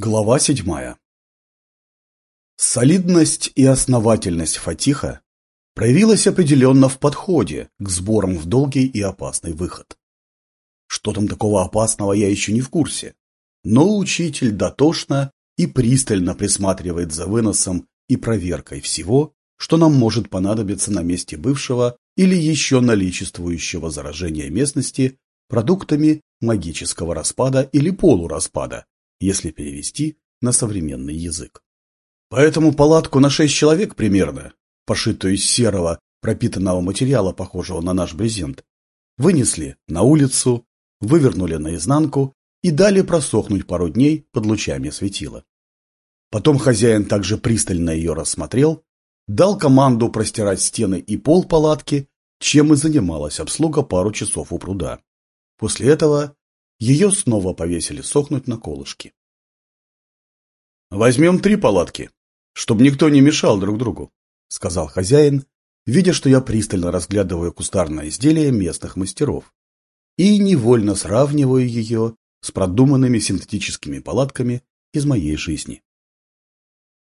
Глава седьмая Солидность и основательность Фатиха проявилась определенно в подходе к сборам в долгий и опасный выход. Что там такого опасного, я еще не в курсе. Но учитель дотошно и пристально присматривает за выносом и проверкой всего, что нам может понадобиться на месте бывшего или еще наличествующего заражения местности продуктами магического распада или полураспада, если перевести на современный язык. Поэтому палатку на шесть человек примерно, пошитую из серого, пропитанного материала, похожего на наш брезент, вынесли на улицу, вывернули наизнанку и дали просохнуть пару дней под лучами светила. Потом хозяин также пристально ее рассмотрел, дал команду простирать стены и пол палатки, чем и занималась обслуга пару часов у пруда. После этого ее снова повесили сохнуть на колышки. «Возьмем три палатки, чтобы никто не мешал друг другу», — сказал хозяин, видя, что я пристально разглядываю кустарное изделие местных мастеров и невольно сравниваю ее с продуманными синтетическими палатками из моей жизни.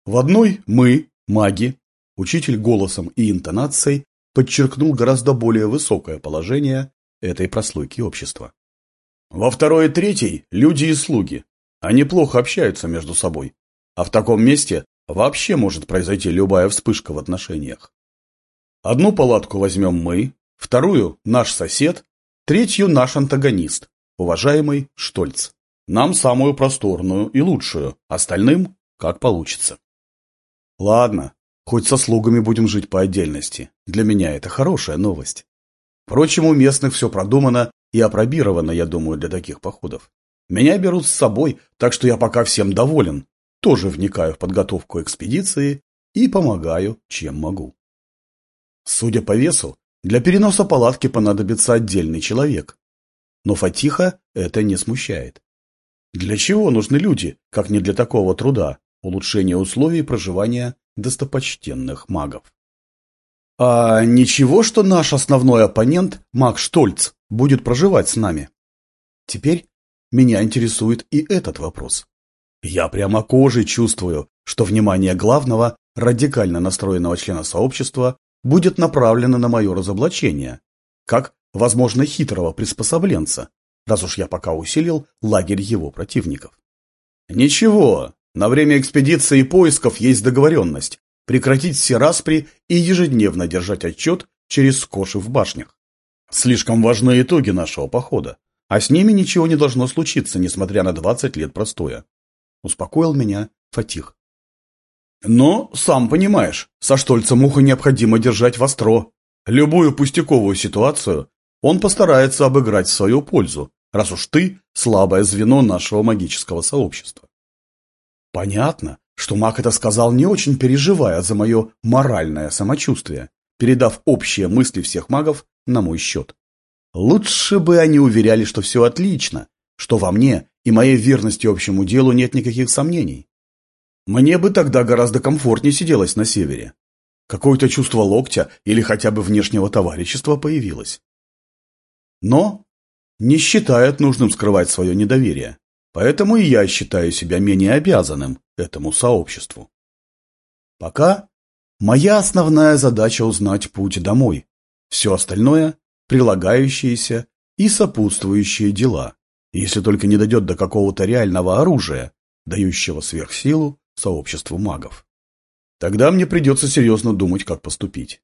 В одной мы, маги, учитель голосом и интонацией подчеркнул гораздо более высокое положение этой прослойки общества. Во второй и третьей – люди и слуги. Они плохо общаются между собой. А в таком месте вообще может произойти любая вспышка в отношениях. Одну палатку возьмем мы, вторую – наш сосед, третью – наш антагонист, уважаемый Штольц. Нам самую просторную и лучшую, остальным – как получится. Ладно, хоть со слугами будем жить по отдельности. Для меня это хорошая новость. Впрочем, у местных все продумано и опробировано, я думаю, для таких походов. Меня берут с собой, так что я пока всем доволен. Тоже вникаю в подготовку экспедиции и помогаю, чем могу. Судя по весу, для переноса палатки понадобится отдельный человек. Но Фатиха это не смущает. Для чего нужны люди, как не для такого труда, улучшения условий проживания достопочтенных магов? А ничего, что наш основной оппонент, маг Штольц, будет проживать с нами? Теперь меня интересует и этот вопрос. Я прямо кожей чувствую, что внимание главного, радикально настроенного члена сообщества будет направлено на мое разоблачение, как, возможно, хитрого приспособленца, раз уж я пока усилил лагерь его противников. Ничего, на время экспедиции и поисков есть договоренность, прекратить все распри и ежедневно держать отчет через скоши в башнях. Слишком важны итоги нашего похода, а с ними ничего не должно случиться, несмотря на 20 лет простоя. Успокоил меня Фатих. Но, сам понимаешь, со Штольцем ухо необходимо держать востро. Любую пустяковую ситуацию он постарается обыграть в свою пользу, раз уж ты слабое звено нашего магического сообщества. Понятно, что маг это сказал не очень переживая за мое моральное самочувствие, передав общие мысли всех магов на мой счет. Лучше бы они уверяли, что все отлично, что во мне и моей верности общему делу нет никаких сомнений. Мне бы тогда гораздо комфортнее сиделось на севере. Какое-то чувство локтя или хотя бы внешнего товарищества появилось. Но не считают нужным скрывать свое недоверие. Поэтому и я считаю себя менее обязанным этому сообществу. Пока моя основная задача узнать путь домой. Все остальное – прилагающиеся и сопутствующие дела, если только не дойдет до какого-то реального оружия, дающего сверхсилу сообществу магов. Тогда мне придется серьезно думать, как поступить.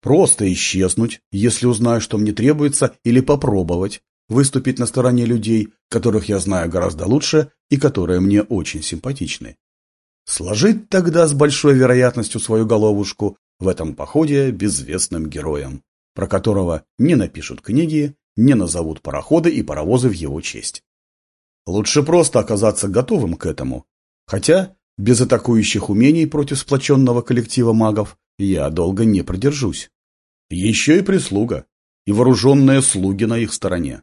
Просто исчезнуть, если узнаю, что мне требуется, или попробовать, выступить на стороне людей, которых я знаю гораздо лучше и которые мне очень симпатичны. Сложить тогда с большой вероятностью свою головушку в этом походе безвестным героем, про которого не напишут книги, не назовут пароходы и паровозы в его честь. Лучше просто оказаться готовым к этому, хотя без атакующих умений против сплоченного коллектива магов я долго не продержусь. Еще и прислуга, и вооруженные слуги на их стороне.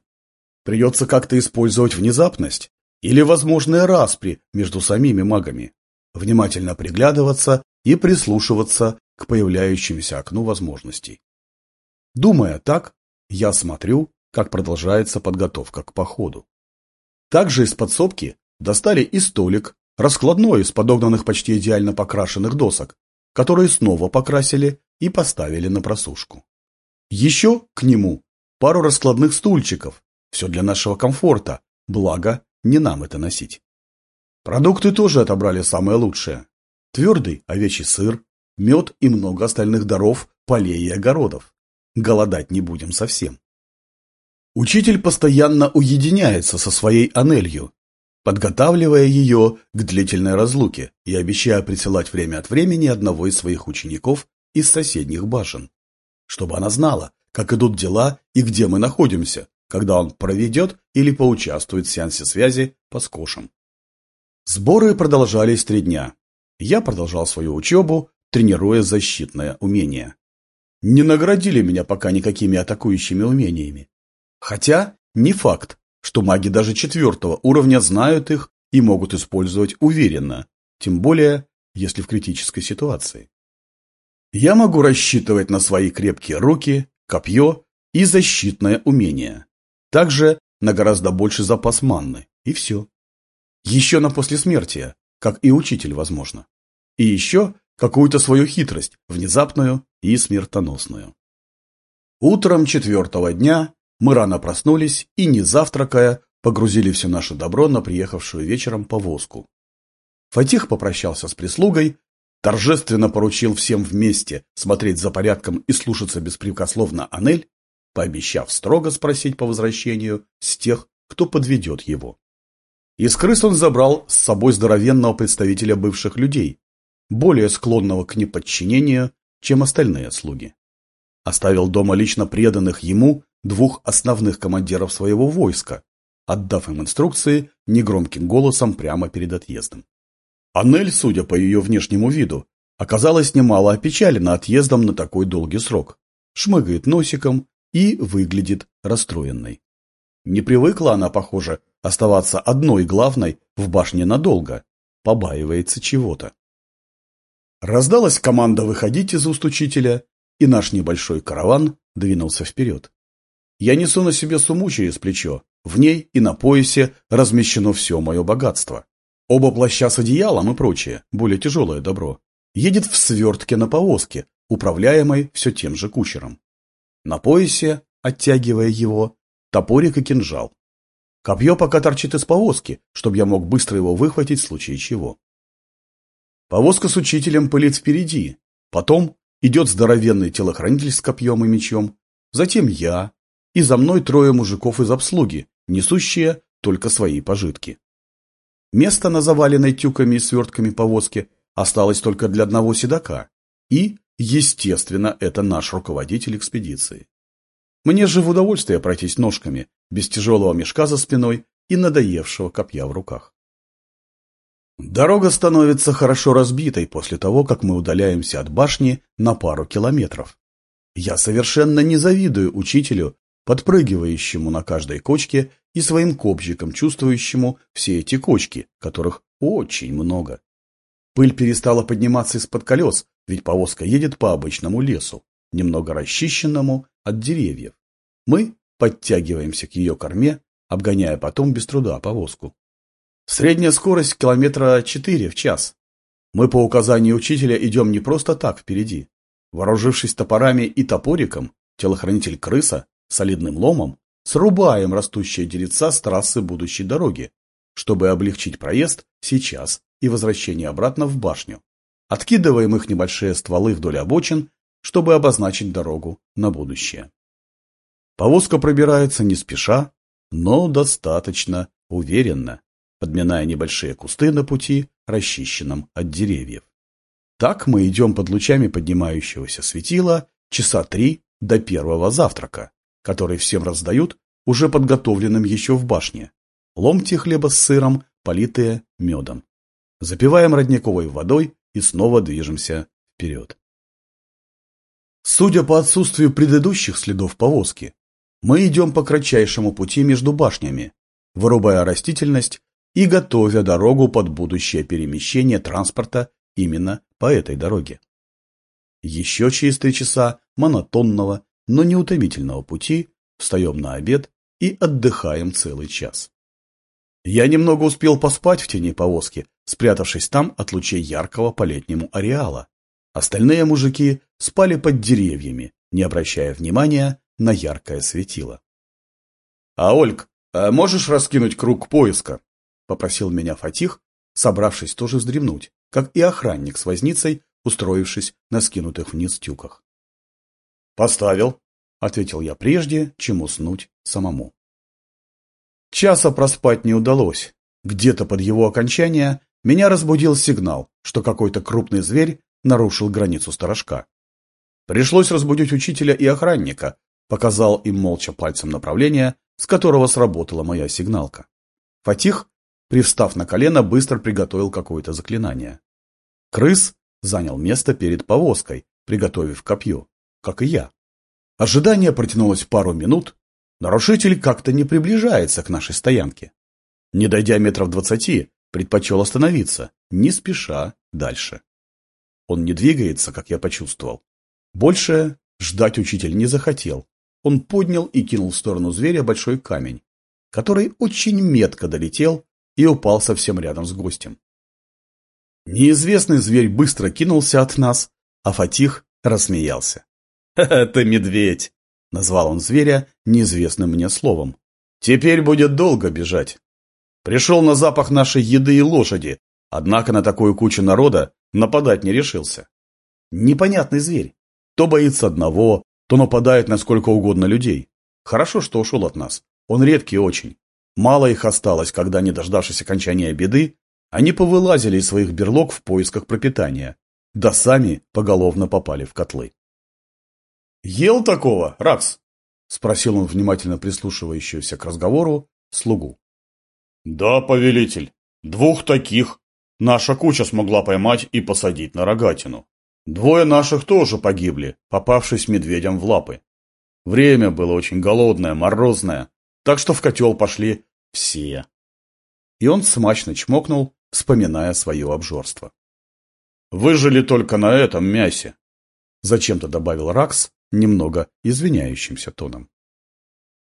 Придется как-то использовать внезапность или возможные распри между самими магами, внимательно приглядываться и прислушиваться к появляющемуся окну возможностей. Думая так, я смотрю, как продолжается подготовка к походу. Также из подсобки достали и столик, раскладной из подогнанных почти идеально покрашенных досок, которые снова покрасили и поставили на просушку. Еще к нему пару раскладных стульчиков, все для нашего комфорта, благо не нам это носить. Продукты тоже отобрали самое лучшее. Твердый овечий сыр, мед и много остальных даров, полей и огородов. Голодать не будем совсем. Учитель постоянно уединяется со своей Анелью, подготавливая ее к длительной разлуке и обещая присылать время от времени одного из своих учеников из соседних башен, чтобы она знала, как идут дела и где мы находимся, когда он проведет или поучаствует в сеансе связи по скошам. Сборы продолжались три дня. Я продолжал свою учебу, тренируя защитное умение. Не наградили меня пока никакими атакующими умениями. Хотя не факт, что маги даже четвертого уровня знают их и могут использовать уверенно, тем более, если в критической ситуации. Я могу рассчитывать на свои крепкие руки, копье и защитное умение. Также на гораздо больше запас манны, и все. Еще на послесмертие, как и учитель, возможно. И еще какую-то свою хитрость, внезапную и смертоносную. Утром четвертого дня мы рано проснулись и, не завтракая, погрузили все наше добро на приехавшую вечером повозку. Фатих попрощался с прислугой, торжественно поручил всем вместе смотреть за порядком и слушаться беспрекословно Анель, пообещав строго спросить по возвращению с тех, кто подведет его. Из крыс он забрал с собой здоровенного представителя бывших людей, более склонного к неподчинению, чем остальные слуги. Оставил дома лично преданных ему двух основных командиров своего войска, отдав им инструкции негромким голосом прямо перед отъездом. Анель, судя по ее внешнему виду, оказалась немало опечалена отъездом на такой долгий срок, шмыгает носиком и выглядит расстроенной. Не привыкла она, похоже, оставаться одной главной в башне надолго, побаивается чего-то. Раздалась команда выходить из уст учителя, и наш небольшой караван двинулся вперед. Я несу на себе сумму через плечо. В ней и на поясе размещено все мое богатство. Оба плаща с одеялом и прочее, более тяжелое добро, едет в свертке на повозке, управляемой все тем же кучером. На поясе, оттягивая его, топорик и кинжал. Копье пока торчит из повозки, чтобы я мог быстро его выхватить в случае чего. Повозка с учителем пылит впереди, потом идет здоровенный телохранитель с копьем и мечом, затем я, и за мной трое мужиков из обслуги, несущие только свои пожитки. Место на заваленной тюками и свертками повозки осталось только для одного седока. И, естественно, это наш руководитель экспедиции. Мне же в удовольствие пройтись ножками, без тяжелого мешка за спиной и надоевшего копья в руках. Дорога становится хорошо разбитой после того, как мы удаляемся от башни на пару километров. Я совершенно не завидую учителю, подпрыгивающему на каждой кочке и своим копчиком, чувствующему все эти кочки, которых очень много. Пыль перестала подниматься из-под колес, ведь повозка едет по обычному лесу, немного расчищенному от деревьев. Мы подтягиваемся к ее корме, обгоняя потом без труда повозку. Средняя скорость километра 4 в час. Мы по указанию учителя идем не просто так впереди. Вооружившись топорами и топориком, телохранитель крыса солидным ломом срубаем растущие деревца с трассы будущей дороги, чтобы облегчить проезд сейчас и возвращение обратно в башню. Откидываем их небольшие стволы вдоль обочин, чтобы обозначить дорогу на будущее. Повозка пробирается не спеша, но достаточно уверенно, подминая небольшие кусты на пути, расчищенном от деревьев. Так мы идем под лучами поднимающегося светила часа три до первого завтрака, который всем раздают, уже подготовленным еще в башне. Ломти хлеба с сыром, политые медом. Запиваем родниковой водой и снова движемся вперед. Судя по отсутствию предыдущих следов повозки, мы идем по кратчайшему пути между башнями, вырубая растительность и готовя дорогу под будущее перемещение транспорта именно по этой дороге. Еще через три часа монотонного но неутомительного пути, встаем на обед и отдыхаем целый час. Я немного успел поспать в тени повозки, спрятавшись там от лучей яркого по-летнему ареала. Остальные мужики спали под деревьями, не обращая внимания на яркое светило. — А, Ольг, а можешь раскинуть круг поиска? — попросил меня Фатих, собравшись тоже вздремнуть, как и охранник с возницей, устроившись на скинутых вниз тюках. «Поставил», — ответил я прежде, чем уснуть самому. Часа проспать не удалось. Где-то под его окончание меня разбудил сигнал, что какой-то крупный зверь нарушил границу сторожка. Пришлось разбудить учителя и охранника, показал им молча пальцем направление, с которого сработала моя сигналка. Фатих, привстав на колено, быстро приготовил какое-то заклинание. Крыс занял место перед повозкой, приготовив копье, как и я. Ожидание протянулось пару минут. Нарушитель как-то не приближается к нашей стоянке. Не дойдя метров двадцати, предпочел остановиться, не спеша дальше. Он не двигается, как я почувствовал. Больше ждать учитель не захотел. Он поднял и кинул в сторону зверя большой камень, который очень метко долетел и упал совсем рядом с гостем. Неизвестный зверь быстро кинулся от нас, а Фатих рассмеялся. «Это медведь!» — назвал он зверя неизвестным мне словом. «Теперь будет долго бежать. Пришел на запах нашей еды и лошади, однако на такую кучу народа нападать не решился. Непонятный зверь. То боится одного, то нападает на сколько угодно людей. Хорошо, что ушел от нас. Он редкий очень. Мало их осталось, когда, не дождавшись окончания беды, они повылазили из своих берлог в поисках пропитания, да сами поголовно попали в котлы. «Ел такого, Ракс?» — спросил он внимательно прислушивающегося к разговору слугу. «Да, повелитель, двух таких наша куча смогла поймать и посадить на рогатину. Двое наших тоже погибли, попавшись медведям в лапы. Время было очень голодное, морозное, так что в котел пошли все». И он смачно чмокнул вспоминая свое обжорство. «Выжили только на этом мясе», — зачем-то добавил Ракс немного извиняющимся тоном.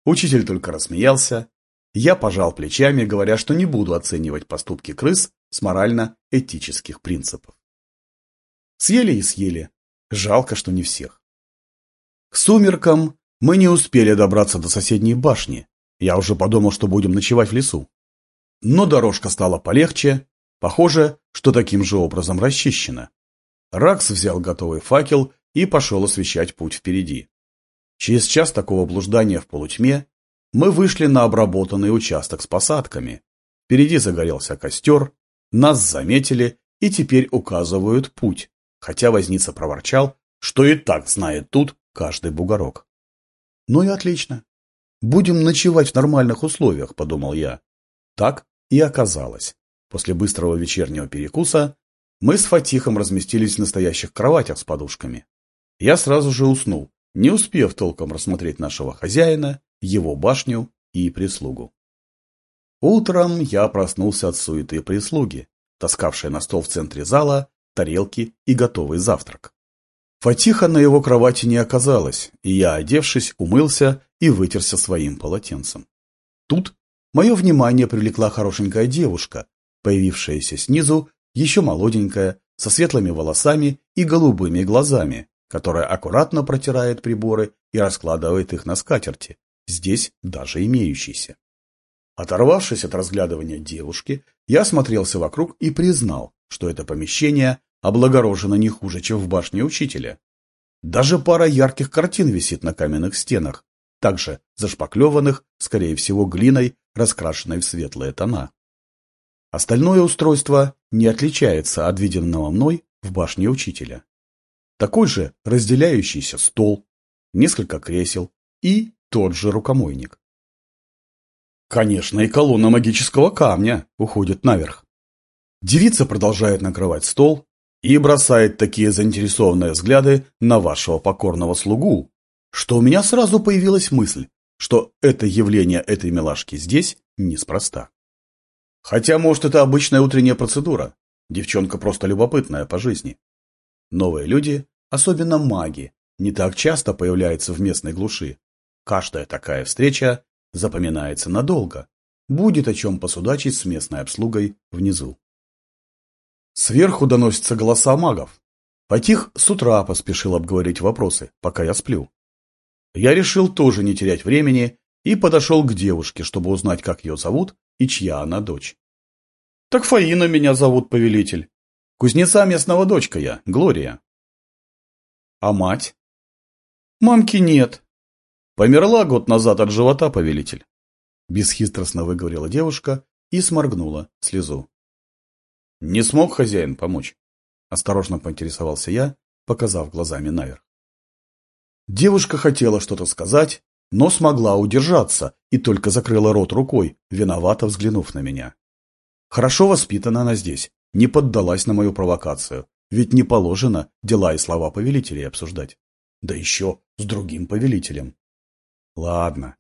Учитель только рассмеялся. Я пожал плечами, говоря, что не буду оценивать поступки крыс с морально-этических принципов. Съели и съели. Жалко, что не всех. К сумеркам мы не успели добраться до соседней башни. Я уже подумал, что будем ночевать в лесу. Но дорожка стала полегче, Похоже, что таким же образом расчищено. Ракс взял готовый факел и пошел освещать путь впереди. Через час такого блуждания в полутьме мы вышли на обработанный участок с посадками. Впереди загорелся костер, нас заметили и теперь указывают путь, хотя возница проворчал, что и так знает тут каждый бугорок. Ну и отлично. Будем ночевать в нормальных условиях, подумал я. Так и оказалось. После быстрого вечернего перекуса мы с Фатихом разместились в настоящих кроватях с подушками. Я сразу же уснул, не успев толком рассмотреть нашего хозяина, его башню и прислугу. Утром я проснулся от суеты прислуги, таскавшей на стол в центре зала тарелки и готовый завтрак. Фатиха на его кровати не оказалось, и я, одевшись, умылся и вытерся своим полотенцем. Тут мое внимание привлекла хорошенькая девушка появившаяся снизу, еще молоденькая, со светлыми волосами и голубыми глазами, которая аккуратно протирает приборы и раскладывает их на скатерти, здесь даже имеющиеся. Оторвавшись от разглядывания девушки, я смотрелся вокруг и признал, что это помещение облагорожено не хуже, чем в башне учителя. Даже пара ярких картин висит на каменных стенах, также зашпаклеванных, скорее всего, глиной, раскрашенной в светлые тона. Остальное устройство не отличается от виденного мной в башне учителя. Такой же разделяющийся стол, несколько кресел и тот же рукомойник. Конечно, и колонна магического камня уходит наверх. Девица продолжает накрывать стол и бросает такие заинтересованные взгляды на вашего покорного слугу, что у меня сразу появилась мысль, что это явление этой милашки здесь неспроста. Хотя, может, это обычная утренняя процедура. Девчонка просто любопытная по жизни. Новые люди, особенно маги, не так часто появляются в местной глуши. Каждая такая встреча запоминается надолго. будет о чем посудачить с местной обслугой внизу. Сверху доносятся голоса магов. Потих с утра поспешил обговорить вопросы, пока я сплю. Я решил тоже не терять времени и подошел к девушке, чтобы узнать, как ее зовут и чья она дочь. Так Фаина меня зовут, повелитель. Кузнеца местного дочка я, Глория. А мать? Мамки нет. Померла год назад от живота, повелитель. Бесхитростно выговорила девушка и сморгнула слезу. Не смог хозяин помочь? Осторожно поинтересовался я, показав глазами наверх. Девушка хотела что-то сказать, но смогла удержаться и только закрыла рот рукой, виновато взглянув на меня. Хорошо воспитана она здесь, не поддалась на мою провокацию, ведь не положено дела и слова повелителей обсуждать. Да еще с другим повелителем. Ладно,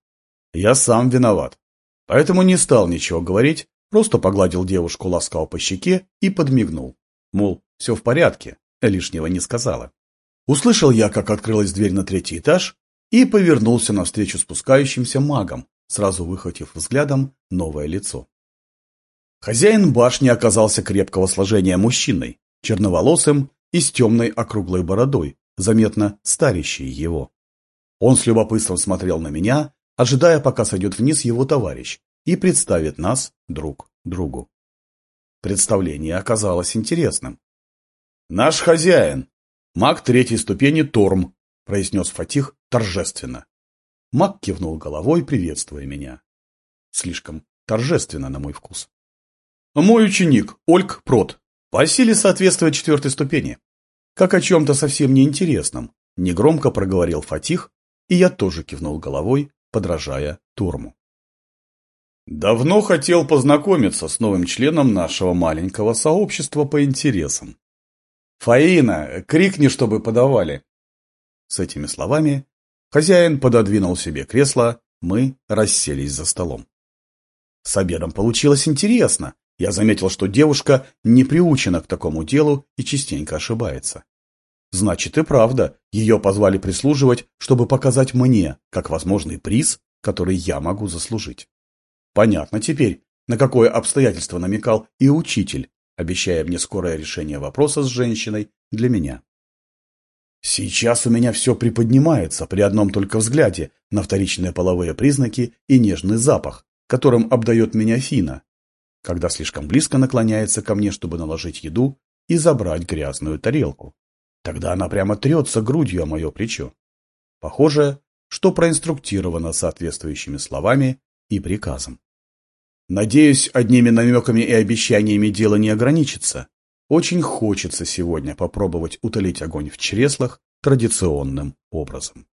я сам виноват, поэтому не стал ничего говорить, просто погладил девушку ласкал по щеке и подмигнул. Мол, все в порядке, лишнего не сказала. Услышал я, как открылась дверь на третий этаж, и повернулся навстречу спускающимся магам, сразу выхватив взглядом новое лицо. Хозяин башни оказался крепкого сложения мужчиной, черноволосым и с темной округлой бородой, заметно старящей его. Он с любопытством смотрел на меня, ожидая, пока сойдет вниз его товарищ и представит нас друг другу. Представление оказалось интересным. «Наш хозяин, маг третьей ступени Торм», – произнес Фатих торжественно. Маг кивнул головой, приветствуя меня. Слишком торжественно на мой вкус. Мой ученик, Ольг Прот, по силе соответствует четвертой ступени. Как о чем-то совсем неинтересном, негромко проговорил Фатих, и я тоже кивнул головой, подражая Турму. Давно хотел познакомиться с новым членом нашего маленького сообщества по интересам. «Фаина, крикни, чтобы подавали!» С этими словами хозяин пододвинул себе кресло, мы расселись за столом. С обедом получилось интересно, я заметил, что девушка не приучена к такому делу и частенько ошибается. Значит и правда, ее позвали прислуживать, чтобы показать мне, как возможный приз, который я могу заслужить. Понятно теперь, на какое обстоятельство намекал и учитель, обещая мне скорое решение вопроса с женщиной для меня. Сейчас у меня все приподнимается при одном только взгляде на вторичные половые признаки и нежный запах, которым обдает меня Фина, когда слишком близко наклоняется ко мне, чтобы наложить еду и забрать грязную тарелку. Тогда она прямо трется грудью о мое плечо. Похоже, что проинструктирована соответствующими словами и приказом. Надеюсь, одними намеками и обещаниями дело не ограничится. Очень хочется сегодня попробовать утолить огонь в чреслах традиционным образом.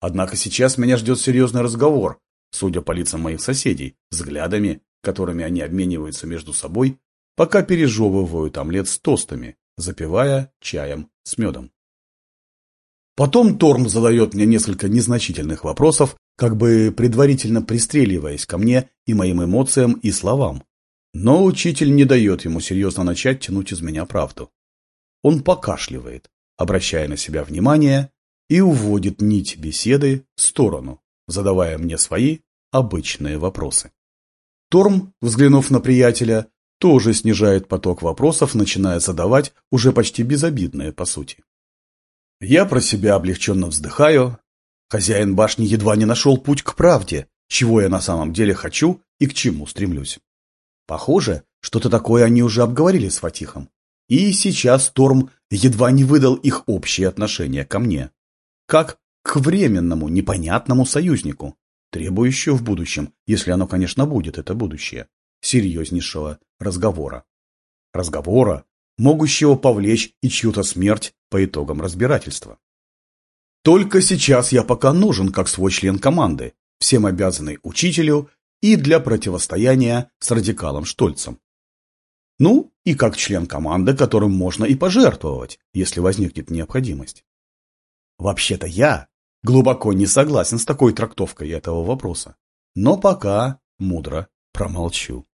Однако сейчас меня ждет серьезный разговор, судя по лицам моих соседей, взглядами которыми они обмениваются между собой, пока пережевывают омлет с тостами, запивая чаем с медом. Потом Торм задает мне несколько незначительных вопросов, как бы предварительно пристреливаясь ко мне и моим эмоциям и словам. Но учитель не дает ему серьезно начать тянуть из меня правду. Он покашливает, обращая на себя внимание, и уводит нить беседы в сторону, задавая мне свои обычные вопросы. Торм, взглянув на приятеля, тоже снижает поток вопросов, начиная задавать уже почти безобидные по сути. Я про себя облегченно вздыхаю. Хозяин башни едва не нашел путь к правде, чего я на самом деле хочу и к чему стремлюсь. Похоже, что-то такое они уже обговорили с Фатихом. И сейчас Торм едва не выдал их общее отношение ко мне. Как к временному, непонятному союзнику, требующую в будущем, если оно, конечно, будет, это будущее, серьезнейшего разговора. Разговора, могущего повлечь и чью-то смерть по итогам разбирательства. Только сейчас я пока нужен как свой член команды, всем обязанный учителю и для противостояния с радикалом Штольцем. Ну, и как член команды, которым можно и пожертвовать, если возникнет необходимость. Вообще-то я глубоко не согласен с такой трактовкой этого вопроса, но пока мудро промолчу.